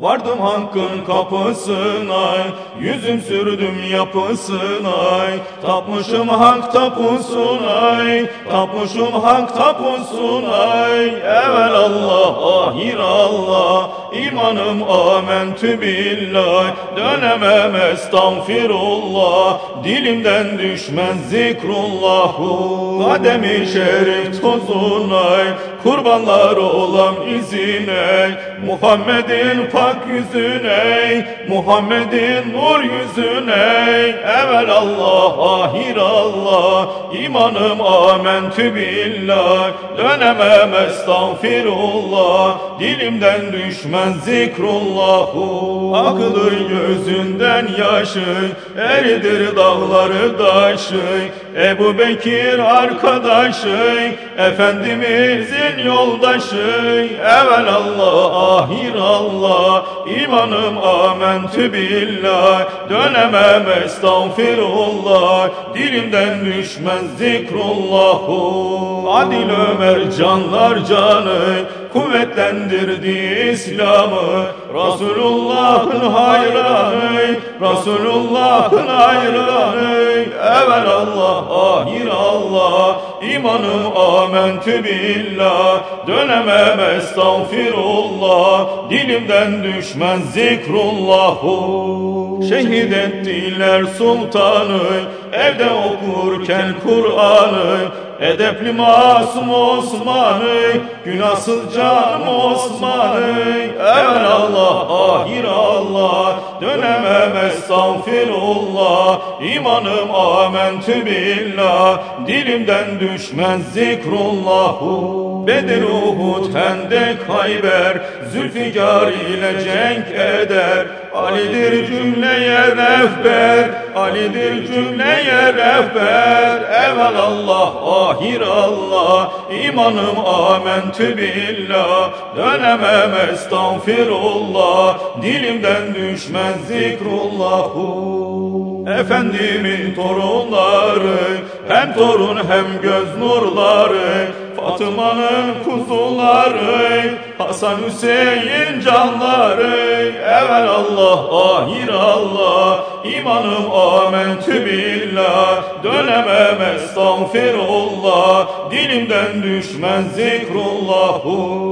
Vardım hakkın kapısına, yüzüm sürdüm yapısına, tapmışım hak tapusuna, tapmışım hak tapusuna, evvel Allah, ahir Allah, imanım amentü billah, dönemem estağfirullah, dilimden düşmez zikrullahu, kademi şerif tozuna, kurbanlar olam izine, Muhammed'in pak yüzüne, Muhammed'in nur yüzüne, evvel Allah, ahir Allah, imanım amentü billah, dönemem estağfirullah, dilimden düşmez zikrullahu, akılır gözünden yaşı, eridir dağları daşı, Ebu Bekir arkadaşı, Efendimizin yoldaşı, evvel Allah, ahir Allah, imanım amentü billah, dönemem estağfirullah, dilimden düşmez zikrullahu. Adil Ömer canlar canı, kuvvetlendirdi İslam'ı, Resulullah'ın hayranı, Resulullah'ın hayranı, evvel Allah, ahir Allah, imanım amentü billah, dönemem estağfirullah, dilimden düşmez zikrullahu. Şehit ettiler sultanı, evde okurken Kur'an'ı, Edepli masum Osman'ı, günahsız canım Osman'ı, evvel Allah, ahir Allah, dönemem estağfirullah, imanım amentü billah, dilimden düşmez zikrullahu. Bedir, Uhud, Hendek, Hayber, Zülfikar ile cenk eder, Ali'dir cümleye rehber, Ali'dir cümleye rehber, evvel Allah, ahir Allah, imanım amentü billah, dönemem estağfirullah, dilimden düşmez zikrullahu. Efendimin torunları, hem torun hem göz nurları, Fatıma'nın kuzuları, Hasan Hüseyin canları, evvel Allah, ahir Allah, imanım amentü billah, dönemem estağfirullah, dilimden düşmez zikrullahu.